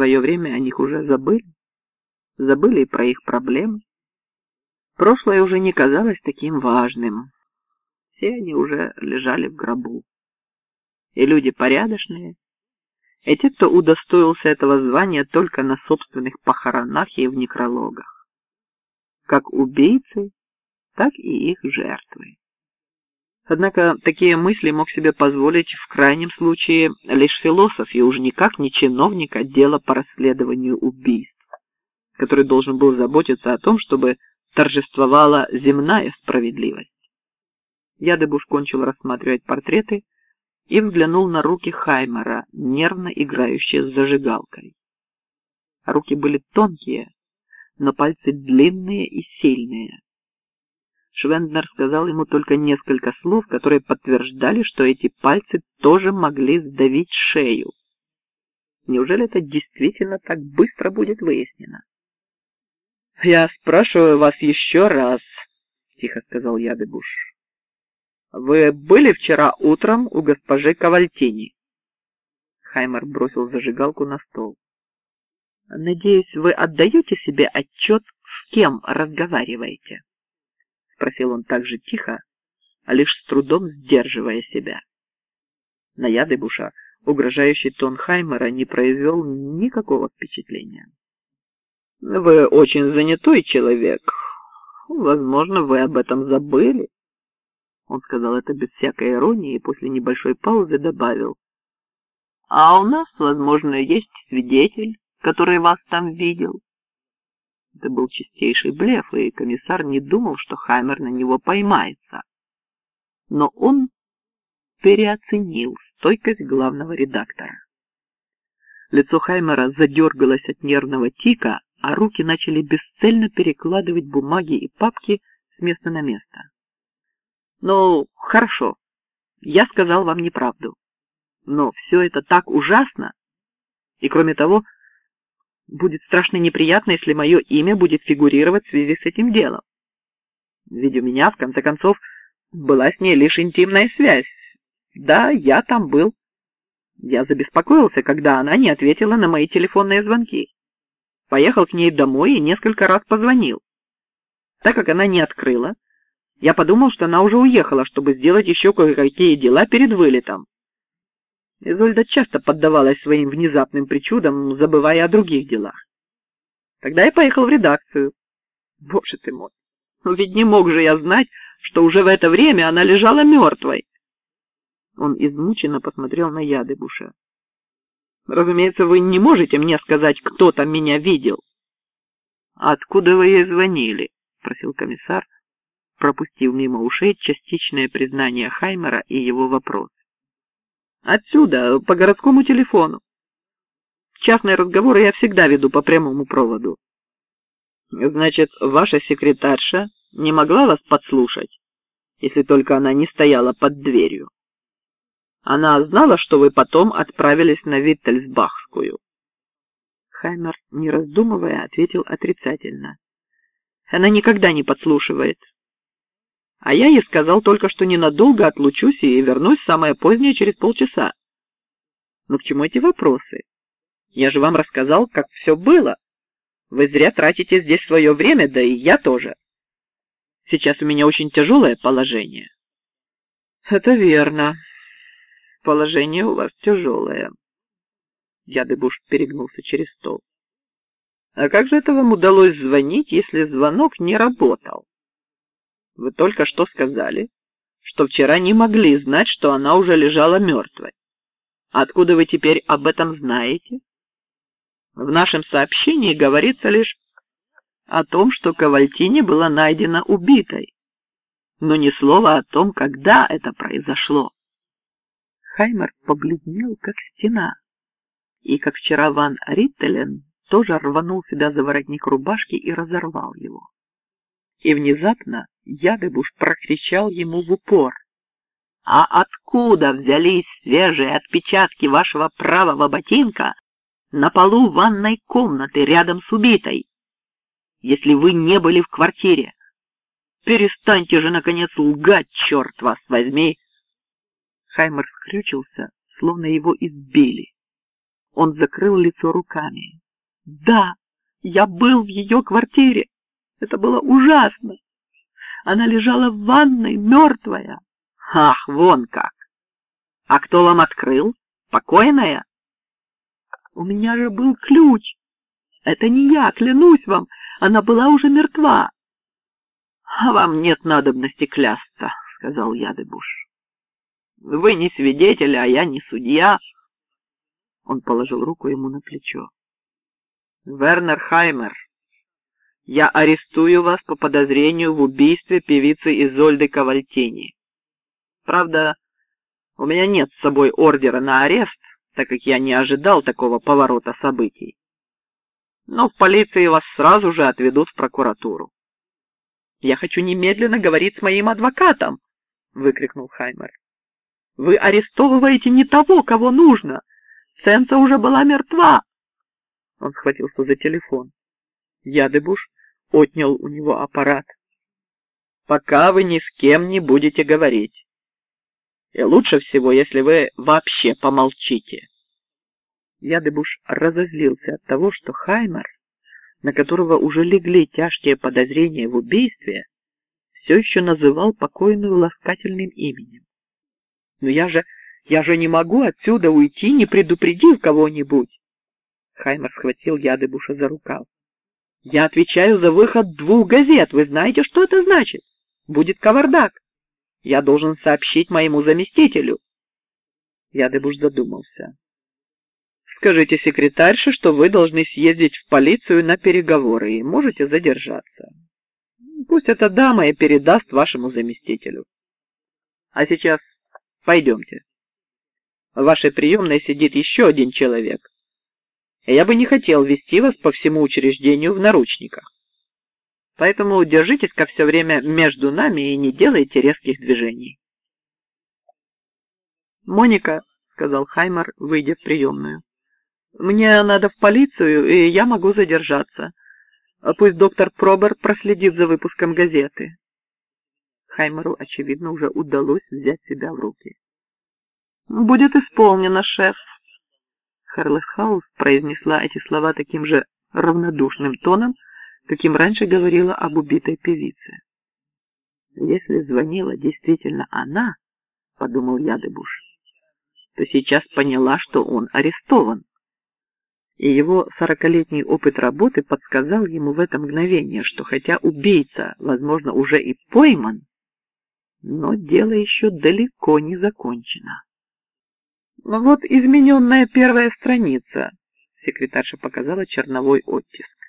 свое время о них уже забыли. Забыли и про их проблемы. Прошлое уже не казалось таким важным. Все они уже лежали в гробу. И люди порядочные, и те, кто удостоился этого звания только на собственных похоронах и в некрологах. Как убийцы, так и их жертвы. Однако такие мысли мог себе позволить в крайнем случае лишь философ и уж никак не чиновник отдела по расследованию убийств, который должен был заботиться о том, чтобы торжествовала земная справедливость. Ядыбуш кончил рассматривать портреты и взглянул на руки Хаймера, нервно играющие с зажигалкой. Руки были тонкие, но пальцы длинные и сильные. Швенднер сказал ему только несколько слов, которые подтверждали, что эти пальцы тоже могли сдавить шею. Неужели это действительно так быстро будет выяснено? «Я спрашиваю вас еще раз», — тихо сказал Ядыбуш. «Вы были вчера утром у госпожи Кавальтини?» Хаймер бросил зажигалку на стол. «Надеюсь, вы отдаете себе отчет, с кем разговариваете?» Спросил он так же тихо, а лишь с трудом сдерживая себя. На Ядыбуша угрожающий тон Хаймера не произвел никакого впечатления. «Вы очень занятой человек. Возможно, вы об этом забыли». Он сказал это без всякой иронии и после небольшой паузы добавил. «А у нас, возможно, есть свидетель, который вас там видел. Это был чистейший блеф, и комиссар не думал, что Хаймер на него поймается. Но он переоценил стойкость главного редактора. Лицо Хаймера задергалось от нервного тика, а руки начали бесцельно перекладывать бумаги и папки с места на место. «Ну, хорошо, я сказал вам неправду. Но все это так ужасно. И кроме того, будет страшно неприятно, если мое имя будет фигурировать в связи с этим делом. Ведь у меня, в конце концов, была с ней лишь интимная связь. Да, я там был. Я забеспокоился, когда она не ответила на мои телефонные звонки. Поехал к ней домой и несколько раз позвонил. Так как она не открыла, я подумал, что она уже уехала, чтобы сделать еще кое-какие дела перед вылетом. Изольда часто поддавалась своим внезапным причудам, забывая о других делах. Тогда я поехал в редакцию. Боже ты мой, ну ведь не мог же я знать, что уже в это время она лежала мертвой. Он измученно посмотрел на Ядыбуша. Разумеется, вы не можете мне сказать, кто там меня видел. Откуда вы ей звонили? Спросил комиссар, пропустив мимо ушей частичное признание Хаймера и его вопрос. Отсюда, по городскому телефону. Частные разговоры я всегда веду по прямому проводу. Значит, ваша секретарша не могла вас подслушать, если только она не стояла под дверью. Она знала, что вы потом отправились на Виттельсбахскую. Хаймер, не раздумывая, ответил отрицательно. Она никогда не подслушивает. А я ей сказал только, что ненадолго отлучусь и вернусь самое позднее через полчаса. Но к чему эти вопросы? Я же вам рассказал, как все было. Вы зря тратите здесь свое время, да и я тоже. Сейчас у меня очень тяжелое положение. Это верно. Положение у вас тяжелое. Ядыбуш перегнулся через стол. А как же это вам удалось звонить, если звонок не работал? Вы только что сказали, что вчера не могли знать, что она уже лежала мертвой. Откуда вы теперь об этом знаете? В нашем сообщении говорится лишь о том, что Кавальтини была найдена убитой, но ни слова о том, когда это произошло. Хаймер побледнел, как стена, и, как вчера Ван Риттелен, тоже рванул себя за воротник рубашки и разорвал его. И внезапно Ядыбуш прокричал ему в упор. «А откуда взялись свежие отпечатки вашего правого ботинка на полу ванной комнаты рядом с убитой, если вы не были в квартире? Перестаньте же, наконец, лгать, черт вас возьми!» Хаймер скрючился, словно его избили. Он закрыл лицо руками. Да, я был в ее квартире. Это было ужасно. Она лежала в ванной, мертвая. Ах, вон как! А кто вам открыл? Покойная? У меня же был ключ. Это не я, клянусь вам. Она была уже мертва. А вам нет надобности клясться, сказал Ядыбуш. Вы не свидетель, а я не судья. Он положил руку ему на плечо. Вернер Хаймер, я арестую вас по подозрению в убийстве певицы Изольды Кавальтини. Правда, у меня нет с собой ордера на арест, так как я не ожидал такого поворота событий. Но в полиции вас сразу же отведут в прокуратуру. «Я хочу немедленно говорить с моим адвокатом!» — выкрикнул Хаймер. «Вы арестовываете не того, кого нужно! Сенса уже была мертва!» Он схватился за телефон. Ядыбуш отнял у него аппарат. «Пока вы ни с кем не будете говорить. И лучше всего, если вы вообще помолчите». Ядыбуш разозлился от того, что Хаймер, на которого уже легли тяжкие подозрения в убийстве, все еще называл покойную ласкательным именем. «Но я же, я же не могу отсюда уйти, не предупредив кого-нибудь!» Хаймер схватил Ядыбуша за рукав. Я отвечаю за выход двух газет. Вы знаете, что это значит? Будет кавардак. Я должен сообщить моему заместителю. Ядыбуш задумался. Скажите секретарше, что вы должны съездить в полицию на переговоры и можете задержаться. Пусть эта дама и передаст вашему заместителю. А сейчас пойдемте. В вашей приемной сидит еще один человек я бы не хотел вести вас по всему учреждению в наручниках. Поэтому держитесь как все время между нами и не делайте резких движений. «Моника», — сказал Хаймер, выйдя в приемную, — «мне надо в полицию, и я могу задержаться. Пусть доктор Пробер проследит за выпуском газеты». Хаймеру, очевидно, уже удалось взять себя в руки. «Будет исполнено, шеф», Харлесхаус произнесла эти слова таким же равнодушным тоном, каким раньше говорила об убитой певице. Если звонила действительно она, подумал Ядыбуш, то сейчас поняла, что он арестован. И его сорокалетний опыт работы подсказал ему в это мгновение, что хотя убийца, возможно, уже и пойман, но дело еще далеко не закончено. Вот измененная первая страница. Секретарша показала черновой оттиск.